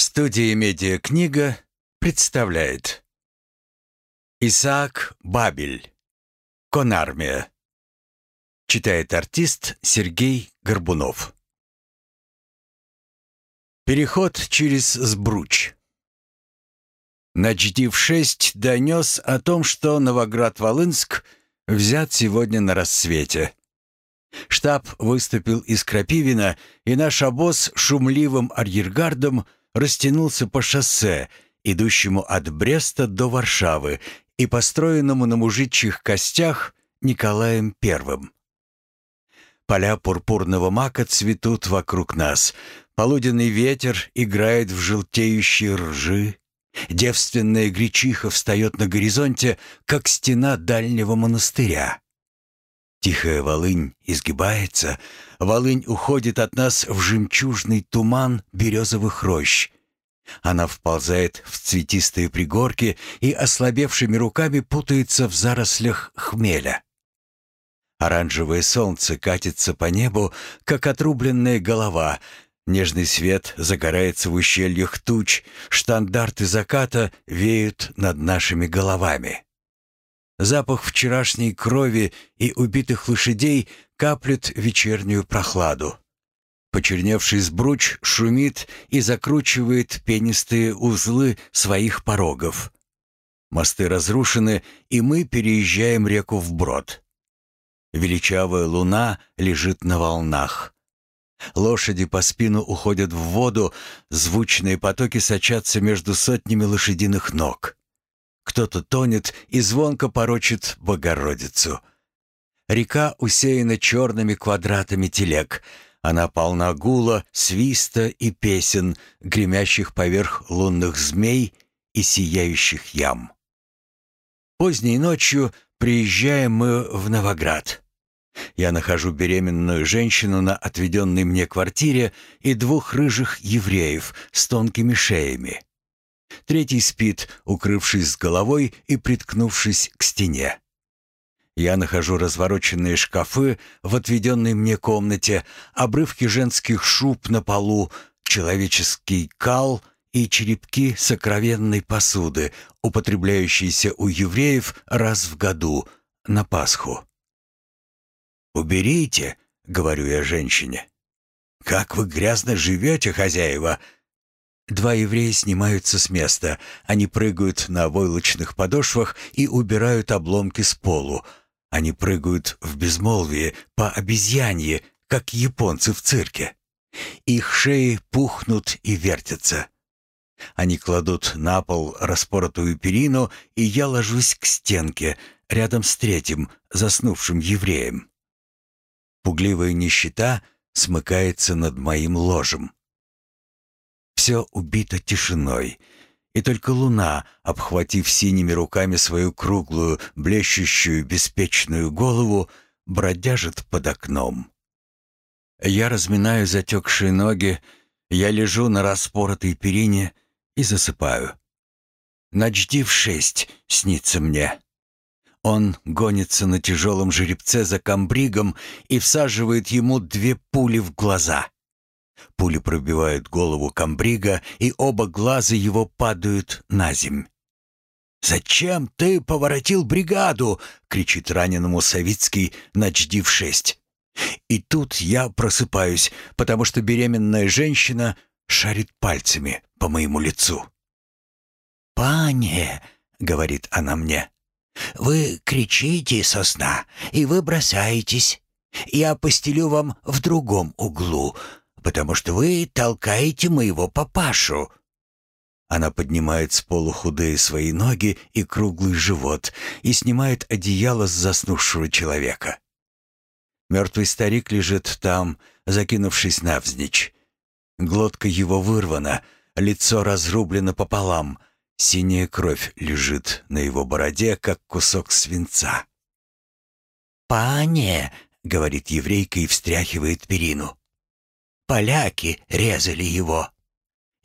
Студия «Медиакнига» представляет. Исаак Бабель. «Конармия» Читает артист Сергей Горбунов. Переход через Сбруч. Начдив-6 донес о том, что Новоград-Волынск взят сегодня на рассвете. Штаб выступил из Крапивина, и наш обоз шумливым арьергардом – растянулся по шоссе, идущему от Бреста до Варшавы и построенному на мужичьих костях Николаем Первым. Поля пурпурного мака цветут вокруг нас. Полуденный ветер играет в желтеющие ржи. Девственная гречиха встает на горизонте, как стена дальнего монастыря. Тихая волынь изгибается, волынь уходит от нас в жемчужный туман березовых рощ. Она вползает в цветистые пригорки и ослабевшими руками путается в зарослях хмеля. Оранжевое солнце катится по небу, как отрубленная голова. Нежный свет загорается в ущельях туч, штандарты заката веют над нашими головами. Запах вчерашней крови и убитых лошадей каплет вечернюю прохладу. Почерневший сбруч шумит и закручивает пенистые узлы своих порогов. Мосты разрушены, и мы переезжаем реку вброд. Величавая луна лежит на волнах. Лошади по спину уходят в воду, звучные потоки сочатся между сотнями лошадиных ног. Кто-то тонет и звонко порочит Богородицу. Река усеяна черными квадратами телег. Она полна гула, свиста и песен, гремящих поверх лунных змей и сияющих ям. Поздней ночью приезжаем мы в Новоград. Я нахожу беременную женщину на отведенной мне квартире и двух рыжих евреев с тонкими шеями. Третий спит, укрывшись с головой и приткнувшись к стене. Я нахожу развороченные шкафы в отведенной мне комнате, обрывки женских шуб на полу, человеческий кал и черепки сокровенной посуды, употребляющиеся у евреев раз в году, на Пасху. «Уберите», — говорю я женщине. «Как вы грязно живете, хозяева!» Два еврея снимаются с места. Они прыгают на войлочных подошвах и убирают обломки с полу. Они прыгают в безмолвие по обезьянье, как японцы в цирке. Их шеи пухнут и вертятся. Они кладут на пол распоротую перину, и я ложусь к стенке, рядом с третьим, заснувшим евреем. Пугливая нищета смыкается над моим ложем все убито тишиной, и только луна, обхватив синими руками свою круглую, блещущую, беспечную голову, бродяжит под окном. Я разминаю затекшие ноги, я лежу на распоротой перине и засыпаю. Начди в шесть снится мне. Он гонится на тяжелом жеребце за камбригом и всаживает ему две пули в глаза. Пули пробивают голову комбрига, и оба глаза его падают на земь. «Зачем ты поворотил бригаду?» — кричит раненому Савицкий, начдив шесть. И тут я просыпаюсь, потому что беременная женщина шарит пальцами по моему лицу. «Пане!» — говорит она мне. «Вы кричите со сна, и вы бросаетесь. Я постелю вам в другом углу, потому что вы толкаете моего папашу». Она поднимает с полу худые свои ноги и круглый живот и снимает одеяло с заснувшего человека. Мертвый старик лежит там, закинувшись навзничь. Глотка его вырвана, лицо разрублено пополам, синяя кровь лежит на его бороде, как кусок свинца. «Пане!» — говорит еврейка и встряхивает перину поляки резали его.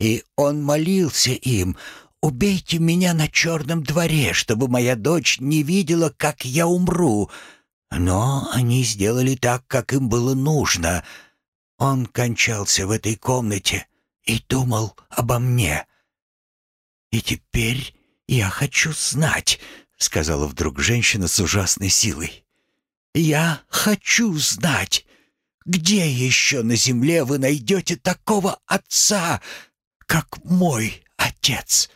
И он молился им, «Убейте меня на черном дворе, чтобы моя дочь не видела, как я умру». Но они сделали так, как им было нужно. Он кончался в этой комнате, и думал обо мне. И теперь я хочу знать, сказала вдруг женщина с ужасной силой. Я хочу знать, где еще на земле вы найдете такого отца, как мой отец?»